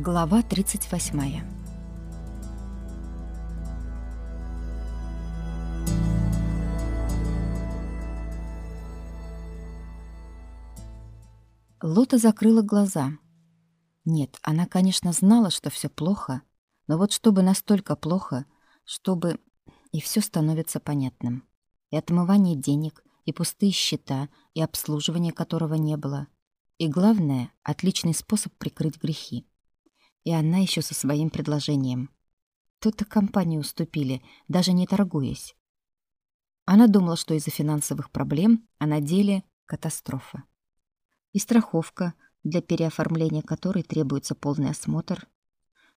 Глава 38. Лота закрыла глаза. Нет, она, конечно, знала, что все плохо, но вот чтобы настолько плохо, чтобы и все становится понятным. И отмывание денег, и пустые счета, и обслуживание которого не было. И главное, отличный способ прикрыть грехи. И она еще со своим предложением. Тут-то компании уступили, даже не торгуясь. Она думала, что из-за финансовых проблем, а на деле катастрофа. И страховка, для переоформления которой требуется полный осмотр.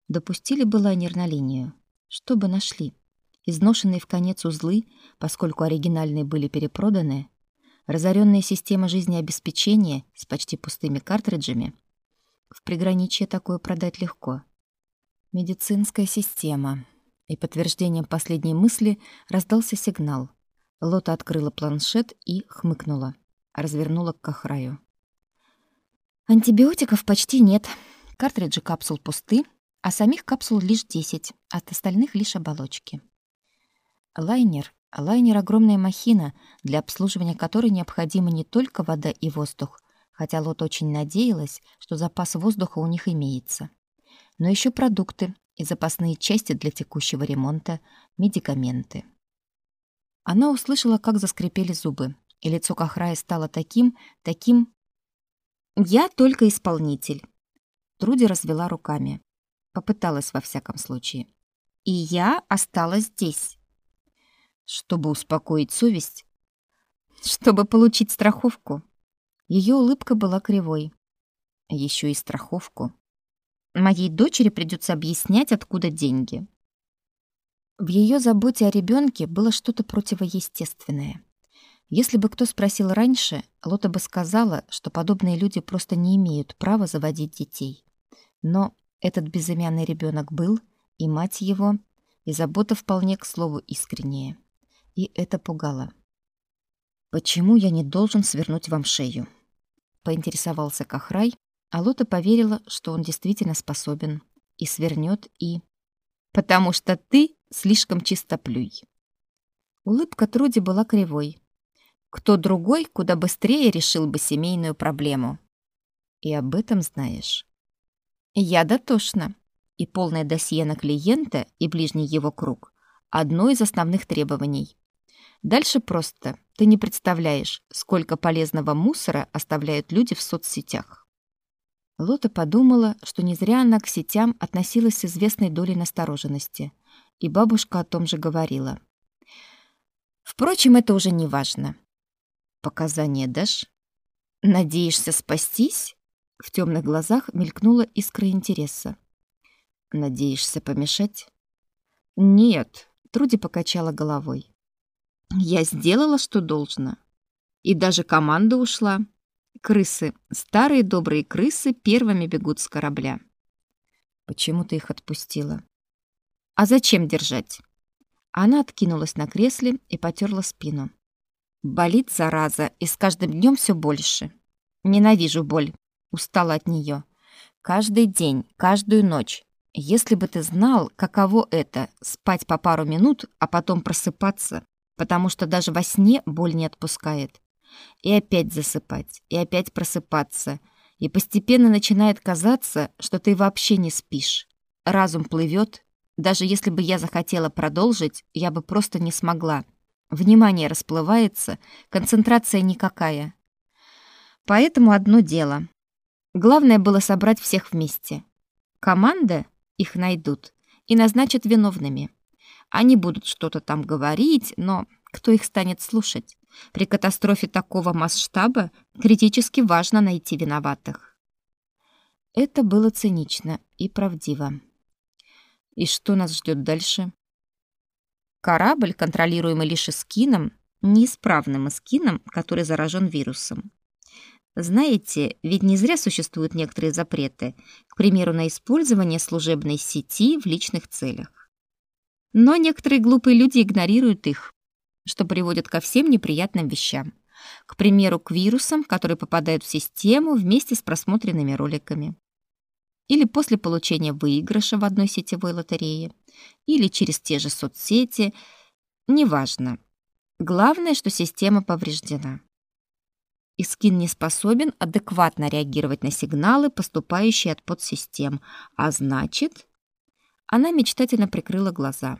Допустили бы лайнер на линию. Что бы нашли? Изношенные в конец узлы, поскольку оригинальные были перепроданы, разоренная система жизнеобеспечения с почти пустыми картриджами — в приграничье такое продать легко. Медицинская система. И подтверждением последней мысли раздался сигнал. Лота открыла планшет и хмыкнула. Развернула к Кахраю. Антибиотиков почти нет. Картриджи капсул пусты, а самих капсул лишь 10, от остальных лишь оболочки. Лайнер Лайнер — огромная махина, для обслуживания которой необходимы не только вода и воздух, хотя Лот очень надеялась, что запас воздуха у них имеется. Но еще продукты и запасные части для текущего ремонта, медикаменты. Она услышала, как заскрипели зубы, и лицо Кахрая стало таким, таким... «Я только исполнитель», — Труди развела руками. Попыталась во всяком случае. «И я осталась здесь». Чтобы успокоить совесть? Чтобы получить страховку? Ее улыбка была кривой. Еще и страховку. Моей дочери придется объяснять, откуда деньги. В ее заботе о ребенке было что-то противоестественное. Если бы кто спросил раньше, Лота бы сказала, что подобные люди просто не имеют права заводить детей. Но этот безымянный ребенок был, и мать его, и забота вполне, к слову, искренняя. И это пугало. «Почему я не должен свернуть вам шею?» Поинтересовался Кахрай, а Лота поверила, что он действительно способен и свернет и потому что ты слишком чистоплюй. Улыбка Труди была кривой. Кто другой куда быстрее решил бы семейную проблему. И об этом знаешь. Я дотошна. И полное досье на клиента и ближний его круг — одно из основных требований. Дальше просто. Ты не представляешь, сколько полезного мусора оставляют люди в соцсетях. Лота подумала, что не зря она к сетям относилась с известной долей настороженности, и бабушка о том же говорила. Впрочем, это уже не важно. Показания дашь? Надеешься спастись? В темных глазах мелькнула искра интереса. Надеешься помешать? Нет, Труди покачала головой. Я сделала, что должно. И даже команда ушла. Крысы, старые добрые крысы, первыми бегут с корабля. Почему ты их отпустила? А зачем держать? Она откинулась на кресле и потерла спину. Болит зараза, и с каждым днем все больше. Ненавижу боль. Устала от нее. Каждый день, каждую ночь. Если бы ты знал, каково это — спать по пару минут, а потом просыпаться, потому что даже во сне боль не отпускает. И опять засыпать, и опять просыпаться. И постепенно начинает казаться, что ты вообще не спишь. Разум плывет. Даже если бы я захотела продолжить, я бы просто не смогла. Внимание расплывается, концентрация никакая. Поэтому одно дело. Главное было собрать всех вместе. Команда их найдут и назначат виновными. Они будут что-то там говорить, но кто их станет слушать? При катастрофе такого масштаба критически важно найти виноватых. Это было цинично и правдиво. И что нас ждет дальше? Корабль, контролируемый лишь эскином, неисправным эскином, который заражен вирусом. Знаете, ведь не зря существуют некоторые запреты, к примеру, на использование служебной сети в личных целях. Но некоторые глупые люди игнорируют их, что приводит ко всем неприятным вещам. К примеру, к вирусам, которые попадают в систему вместе с просмотренными роликами. или после получения выигрыша в одной сетевой лотерее, или через те же соцсети, неважно. Главное, что система повреждена. Искин не способен адекватно реагировать на сигналы, поступающие от подсистем, а значит... Она мечтательно прикрыла глаза.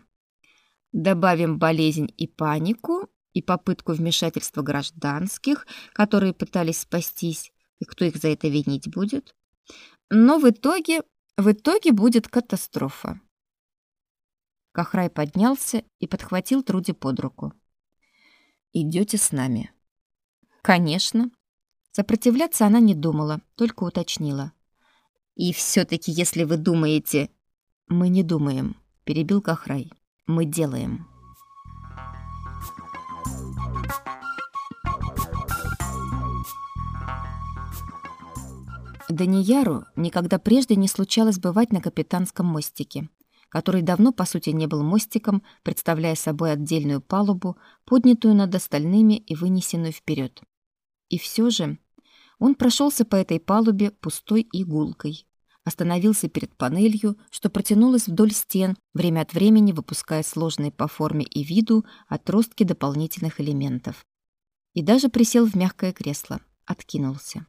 Добавим болезнь и панику, и попытку вмешательства гражданских, которые пытались спастись, и кто их за это винить будет? Но в итоге, в итоге будет катастрофа. Кахрай поднялся и подхватил Труди под руку. Идете с нами. Конечно. Сопротивляться она не думала, только уточнила. И все таки если вы думаете, мы не думаем, перебил Кахрай. Мы делаем. Данияру никогда прежде не случалось бывать на капитанском мостике, который давно, по сути, не был мостиком, представляя собой отдельную палубу, поднятую над остальными и вынесенную вперед. И все же он прошелся по этой палубе пустой игулкой, остановился перед панелью, что протянулась вдоль стен, время от времени выпуская сложные по форме и виду отростки дополнительных элементов. И даже присел в мягкое кресло, откинулся.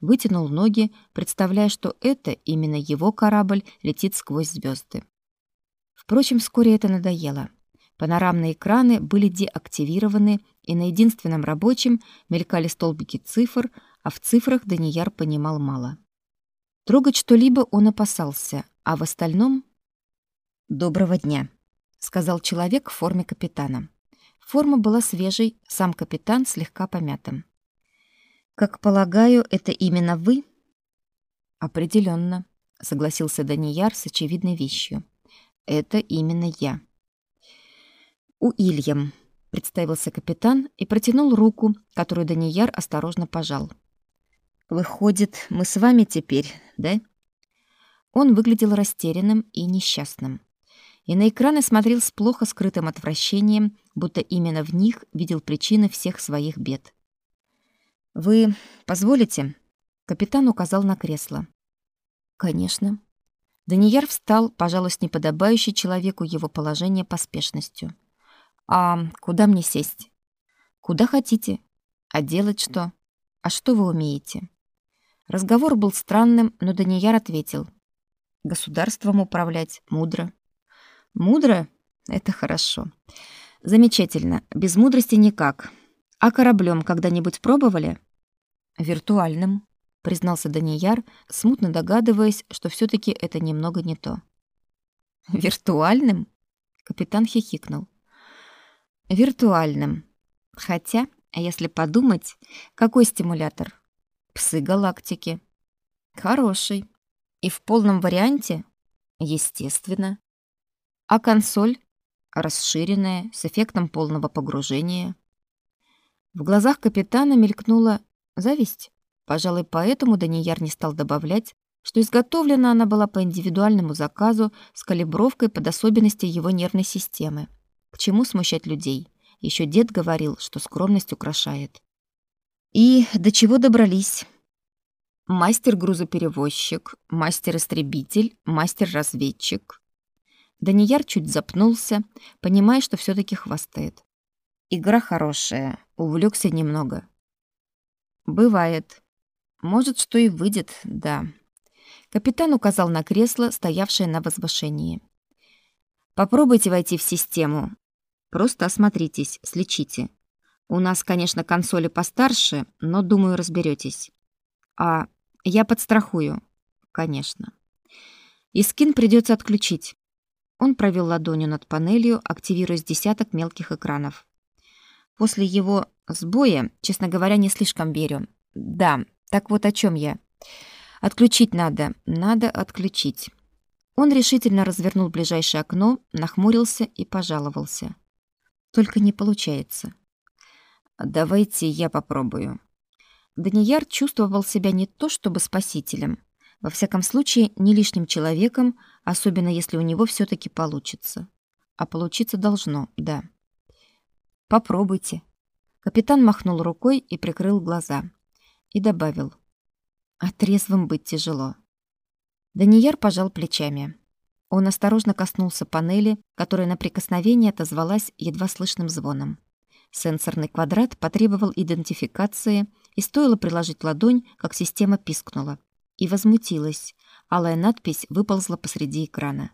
Вытянул ноги, представляя, что это именно его корабль летит сквозь звезды. Впрочем, вскоре это надоело. Панорамные экраны были деактивированы, и на единственном рабочем мелькали столбики цифр, а в цифрах Данияр понимал мало. Трогать что-либо он опасался, а в остальном «Доброго дня», — сказал человек в форме капитана. Форма была свежей, сам капитан слегка помятым. «Как полагаю, это именно вы?» «Определенно», — согласился Данияр с очевидной вещью. «Это именно я». «Уильям», — представился капитан и протянул руку, которую Данияр осторожно пожал. Выходит, мы с вами теперь, да? Он выглядел растерянным и несчастным. И на экраны смотрел с плохо скрытым отвращением, будто именно в них видел причины всех своих бед. Вы позволите? Капитан указал на кресло. Конечно. Данияр встал, пожалуй, с неподобающей человеку его положение поспешностью. А куда мне сесть? Куда хотите? А делать что? А что вы умеете? Разговор был странным, но Данияр ответил. Государством управлять мудро. Мудро? Это хорошо. Замечательно. Без мудрости никак. А кораблем когда-нибудь пробовали? Виртуальным, признался Данияр, смутно догадываясь, что все таки это немного не то. Виртуальным? Капитан хихикнул. Виртуальным. Хотя, если подумать, какой стимулятор? Псы галактики. Хороший. И в полном варианте? Естественно. А консоль? Расширенная, с эффектом полного погружения. В глазах капитана мелькнула зависть. Пожалуй, поэтому Данияр не стал добавлять, что изготовлена она была по индивидуальному заказу с калибровкой под особенности его нервной системы. К чему смущать людей? Еще дед говорил, что скромность украшает. И до чего добрались? Мастер-грузоперевозчик, мастер-истребитель, мастер-разведчик. Данияр чуть запнулся, понимая, что все таки хвастает. Игра хорошая, увлекся немного. Бывает. Может, что и выйдет, да. Капитан указал на кресло, стоявшее на возвышении. Попробуйте войти в систему. Просто осмотритесь, слечите. У нас, конечно, консоли постарше, но, думаю, разберетесь. А я подстрахую. Конечно. И скин придется отключить. Он провел ладонью над панелью, активируя с десяток мелких экранов. После его сбоя, честно говоря, не слишком верю. Да, так вот о чем я. Отключить надо, надо отключить. Он решительно развернул ближайшее окно, нахмурился и пожаловался. Только не получается. Давайте я попробую. Данияр чувствовал себя не то чтобы спасителем, во всяком случае, не лишним человеком, особенно если у него все таки получится. А получиться должно, да. Попробуйте. Капитан махнул рукой и прикрыл глаза и добавил: "А трезвым быть тяжело". Данияр пожал плечами. Он осторожно коснулся панели, которая на прикосновение отозвалась едва слышным звоном. Сенсорный квадрат потребовал идентификации, и стоило приложить ладонь, как система пискнула. И возмутилась. Алая надпись выползла посреди экрана.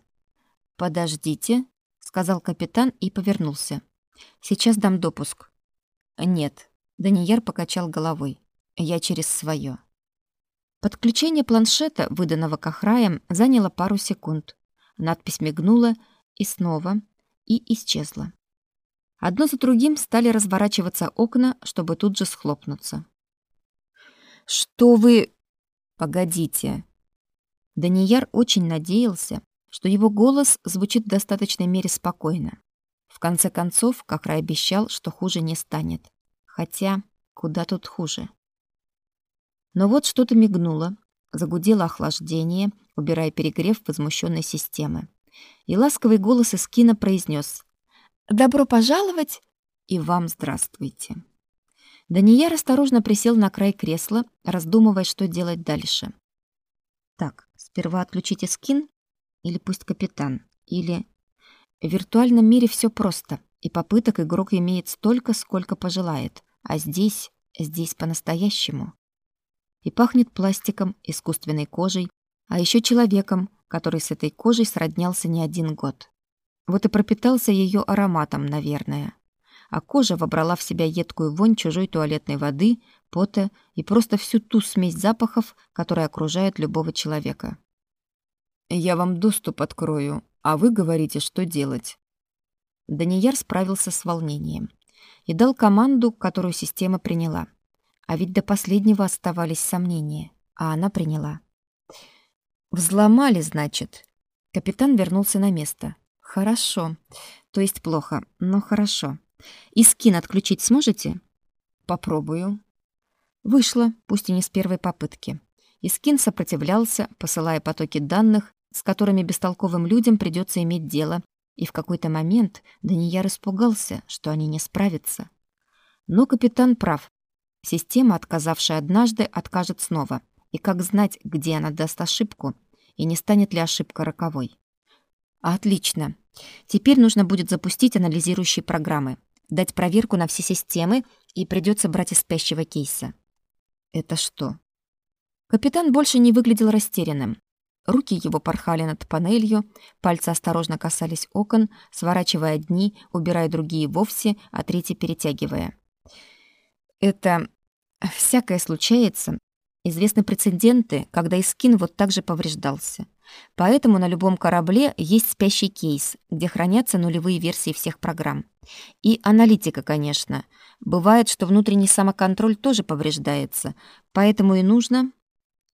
«Подождите», — сказал капитан и повернулся. «Сейчас дам допуск». «Нет», — Данияр покачал головой. «Я через свое. Подключение планшета, выданного Кахраем, заняло пару секунд. Надпись мигнула и снова, и исчезла. Одно за другим стали разворачиваться окна, чтобы тут же схлопнуться. «Что вы...» «Погодите». Данияр очень надеялся, что его голос звучит в достаточной мере спокойно. В конце концов, Кахрай обещал, что хуже не станет. Хотя, куда тут хуже? Но вот что-то мигнуло, загудело охлаждение, убирая перегрев возмущенной системы. И ласковый голос из кино произнес «Добро пожаловать!» «И вам здравствуйте!» Данияр осторожно присел на край кресла, раздумывая, что делать дальше. Так, сперва отключите скин, или пусть капитан, или... В виртуальном мире все просто, и попыток игрок имеет столько, сколько пожелает, а здесь, здесь по-настоящему и пахнет пластиком, искусственной кожей, а еще человеком, который с этой кожей сроднялся не один год. Вот и пропитался ее ароматом, наверное. А кожа вобрала в себя едкую вонь чужой туалетной воды, пота и просто всю ту смесь запахов, которая окружает любого человека. «Я вам доступ открою, а вы говорите, что делать». Данияр справился с волнением и дал команду, которую система приняла. А ведь до последнего оставались сомнения, а она приняла. Взломали, значит. Капитан вернулся на место. Хорошо. То есть плохо, но хорошо. И скин отключить сможете? Попробую. Вышло, пусть и не с первой попытки. Искин сопротивлялся, посылая потоки данных, с которыми бестолковым людям придется иметь дело, и в какой-то момент Данияр испугался, что они не справятся. Но капитан прав. Система, отказавшая однажды, откажет снова. И как знать, где она даст ошибку, и не станет ли ошибка роковой? Отлично. Теперь нужно будет запустить анализирующие программы, дать проверку на все системы, и придется брать из спящего кейса. Это что? Капитан больше не выглядел растерянным. Руки его порхали над панелью, пальцы осторожно касались окон, сворачивая одни, убирая другие вовсе, а третьи перетягивая. Это всякое случается. Известны прецеденты, когда Искин вот так же повреждался. Поэтому на любом корабле есть спящий кейс, где хранятся нулевые версии всех программ. И аналитика, конечно. Бывает, что внутренний самоконтроль тоже повреждается. Поэтому и нужно...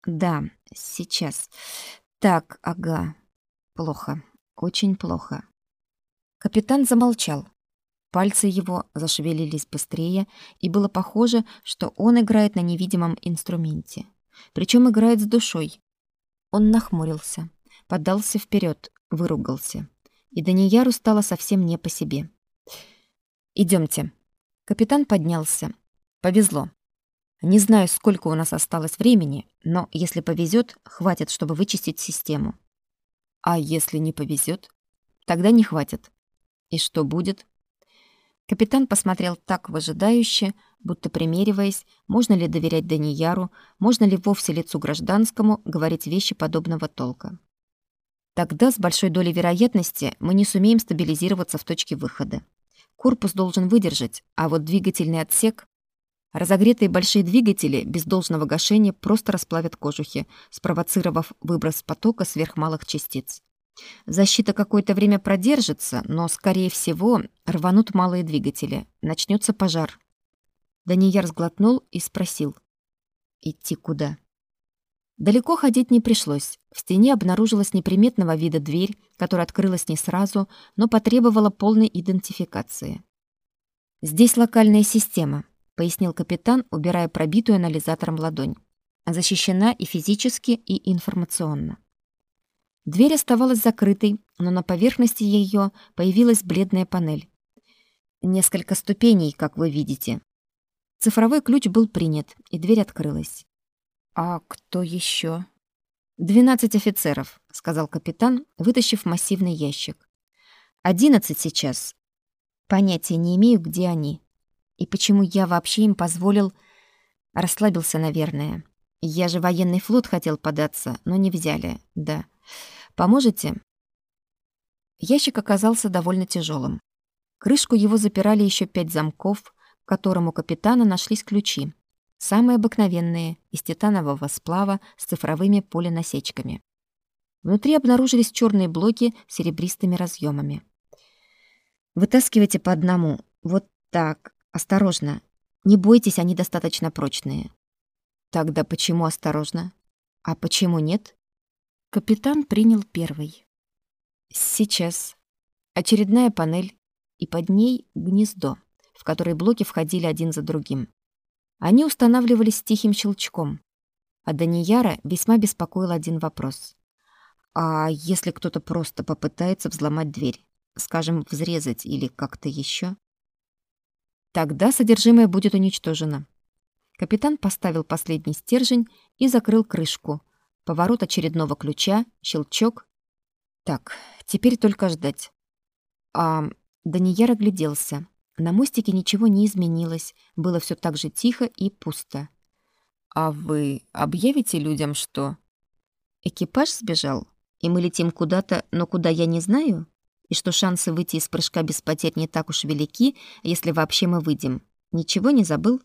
Да, сейчас. Так, ага. Плохо. Очень плохо. Капитан замолчал. Пальцы его зашевелились быстрее, и было похоже, что он играет на невидимом инструменте. Причем играет с душой. Он нахмурился, подался вперед, выругался. И Данияру стало совсем не по себе. Идемте. Капитан поднялся. Повезло. Не знаю, сколько у нас осталось времени, но если повезет, хватит, чтобы вычистить систему. А если не повезет, тогда не хватит. И что будет? Капитан посмотрел так выжидающе, будто примериваясь, можно ли доверять Данияру, можно ли вовсе лицу гражданскому говорить вещи подобного толка. Тогда с большой долей вероятности мы не сумеем стабилизироваться в точке выхода. Корпус должен выдержать, а вот двигательный отсек... Разогретые большие двигатели без должного гашения просто расплавят кожухи, спровоцировав выброс потока сверхмалых частиц. Защита какое-то время продержится, но, скорее всего, рванут малые двигатели. Начнется пожар. Данияр сглотнул и спросил. «Идти куда?» Далеко ходить не пришлось. В стене обнаружилась неприметного вида дверь, которая открылась не сразу, но потребовала полной идентификации. «Здесь локальная система», — пояснил капитан, убирая пробитую анализатором ладонь. «Защищена и физически, и информационно». Дверь оставалась закрытой, но на поверхности ее появилась бледная панель. Несколько ступеней, как вы видите. Цифровой ключ был принят, и дверь открылась. А кто еще? «Двенадцать офицеров», — сказал капитан, вытащив массивный ящик. «Одиннадцать сейчас. Понятия не имею, где они. И почему я вообще им позволил... Расслабился, наверное. Я же военный флот хотел податься, но не взяли, да. Поможете?» Ящик оказался довольно тяжелым. Крышку его запирали еще пять замков, к которым у капитана нашлись ключи. Самые обыкновенные, из титанового сплава с цифровыми поленасечками. Внутри обнаружились черные блоки с серебристыми разъемами. Вытаскивайте по одному. Вот так. Осторожно. Не бойтесь, они достаточно прочные. Тогда почему осторожно? А почему нет? Капитан принял первый. Сейчас. Очередная панель, и под ней гнездо, в которое блоки входили один за другим. Они устанавливались тихим щелчком. А Данияра весьма беспокоил один вопрос. А если кто-то просто попытается взломать дверь, скажем, взрезать или как-то еще? Тогда содержимое будет уничтожено. Капитан поставил последний стержень и закрыл крышку. Поворот очередного ключа, щелчок. Так, теперь только ждать. А Данияр огляделся. На мостике ничего не изменилось, было все так же тихо и пусто. «А вы объявите людям, что...» «Экипаж сбежал, и мы летим куда-то, но куда я не знаю? И что шансы выйти из прыжка без потерь не так уж велики, если вообще мы выйдем? Ничего не забыл?»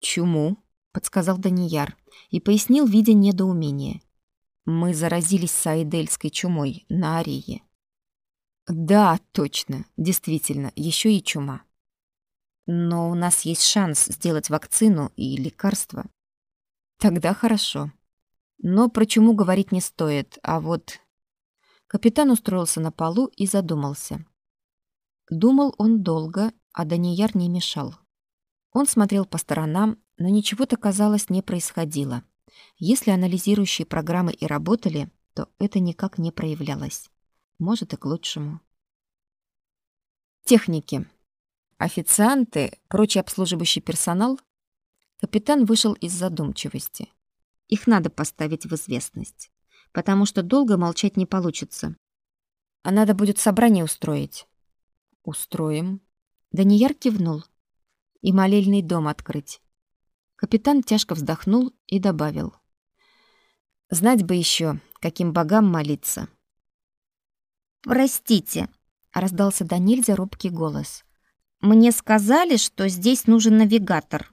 «Чуму», — подсказал Данияр и пояснил, видя недоумение. «Мы заразились саидельской чумой на Арее. Да, точно, действительно, еще и чума. Но у нас есть шанс сделать вакцину и лекарство. Тогда хорошо. Но про чуму говорить не стоит, а вот... Капитан устроился на полу и задумался. Думал он долго, а Данияр не мешал. Он смотрел по сторонам, но ничего-то, казалось, не происходило. Если анализирующие программы и работали, то это никак не проявлялось. Может, и к лучшему. Техники. Официанты, прочий обслуживающий персонал. Капитан вышел из задумчивости. Их надо поставить в известность, потому что долго молчать не получится. А надо будет собрание устроить. Устроим. Данияр кивнул. И молельный дом открыть. Капитан тяжко вздохнул и добавил. Знать бы еще, каким богам молиться. «Простите», — раздался до нельзя робкий голос. «Мне сказали, что здесь нужен навигатор».